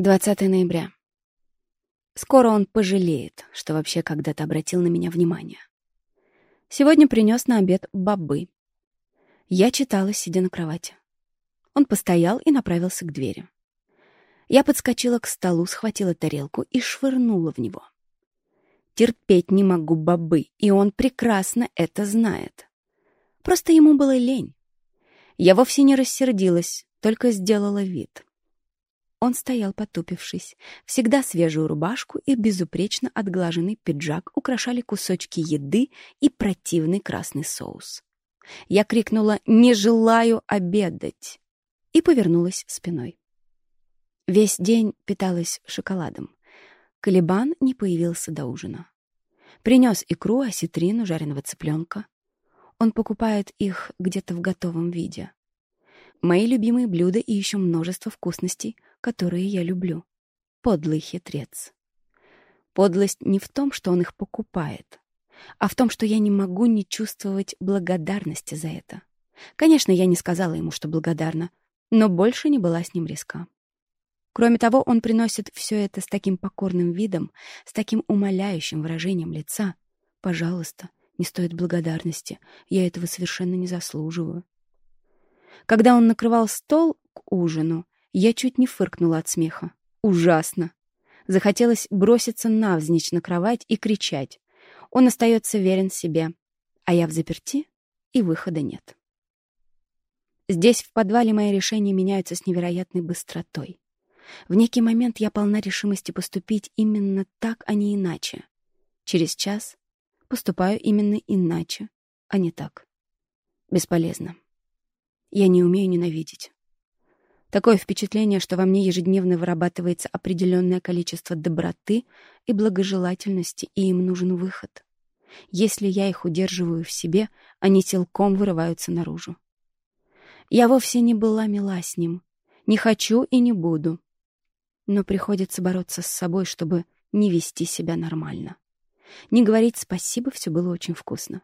20 ноября. Скоро он пожалеет, что вообще когда-то обратил на меня внимание. Сегодня принес на обед бобы. Я читала, сидя на кровати. Он постоял и направился к двери. Я подскочила к столу, схватила тарелку и швырнула в него. Терпеть не могу бобы, и он прекрасно это знает. Просто ему было лень. Я вовсе не рассердилась, только сделала вид. Он стоял потупившись. Всегда свежую рубашку и безупречно отглаженный пиджак украшали кусочки еды и противный красный соус. Я крикнула «Не желаю обедать!» и повернулась спиной. Весь день питалась шоколадом. Калибан не появился до ужина. Принес икру, осетрину, жареного цыпленка. Он покупает их где-то в готовом виде. Мои любимые блюда и еще множество вкусностей, которые я люблю. Подлый хитрец. Подлость не в том, что он их покупает, а в том, что я не могу не чувствовать благодарности за это. Конечно, я не сказала ему, что благодарна, но больше не была с ним резка. Кроме того, он приносит все это с таким покорным видом, с таким умоляющим выражением лица. «Пожалуйста, не стоит благодарности, я этого совершенно не заслуживаю». Когда он накрывал стол к ужину, я чуть не фыркнула от смеха. Ужасно. Захотелось броситься навзничь на кровать и кричать. Он остается верен себе, а я в заперти, и выхода нет. Здесь, в подвале, мои решения меняются с невероятной быстротой. В некий момент я полна решимости поступить именно так, а не иначе. Через час поступаю именно иначе, а не так. Бесполезно. Я не умею ненавидеть. Такое впечатление, что во мне ежедневно вырабатывается определенное количество доброты и благожелательности, и им нужен выход. Если я их удерживаю в себе, они силком вырываются наружу. Я вовсе не была мила с ним. Не хочу и не буду. Но приходится бороться с собой, чтобы не вести себя нормально. Не говорить спасибо, все было очень вкусно.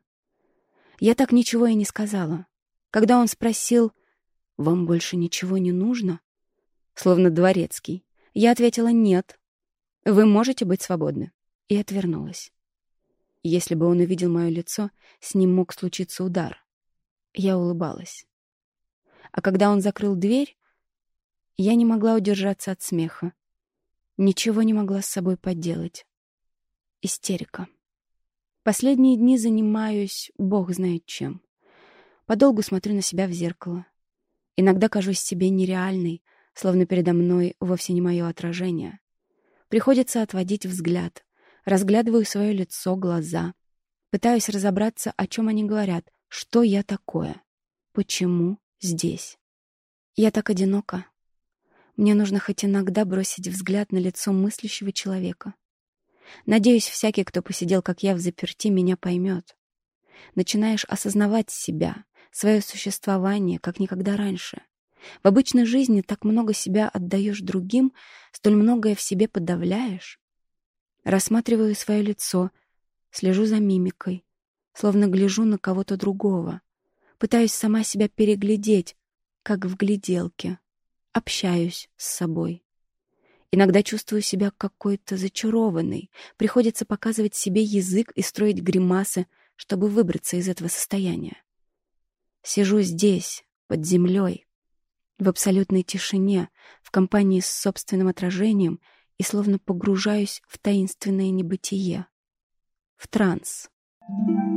Я так ничего и не сказала. Когда он спросил, «Вам больше ничего не нужно?» Словно дворецкий. Я ответила «нет». «Вы можете быть свободны». И отвернулась. Если бы он увидел мое лицо, с ним мог случиться удар. Я улыбалась. А когда он закрыл дверь, я не могла удержаться от смеха. Ничего не могла с собой поделать. Истерика. Последние дни занимаюсь бог знает чем. Подолгу смотрю на себя в зеркало. Иногда кажусь себе нереальной, словно передо мной вовсе не мое отражение. Приходится отводить взгляд. Разглядываю свое лицо, глаза. Пытаюсь разобраться, о чем они говорят. Что я такое? Почему здесь? Я так одинока. Мне нужно хоть иногда бросить взгляд на лицо мыслящего человека. Надеюсь, всякий, кто посидел, как я, в заперти, меня поймет. Начинаешь осознавать себя, свое существование, как никогда раньше. В обычной жизни так много себя отдаешь другим, столь многое в себе подавляешь. Рассматриваю свое лицо, слежу за мимикой, словно гляжу на кого-то другого. Пытаюсь сама себя переглядеть, как в гляделке. Общаюсь с собой. Иногда чувствую себя какой-то зачарованной. Приходится показывать себе язык и строить гримасы, чтобы выбраться из этого состояния. Сижу здесь, под землей, в абсолютной тишине, в компании с собственным отражением и словно погружаюсь в таинственное небытие, в транс. Thank you.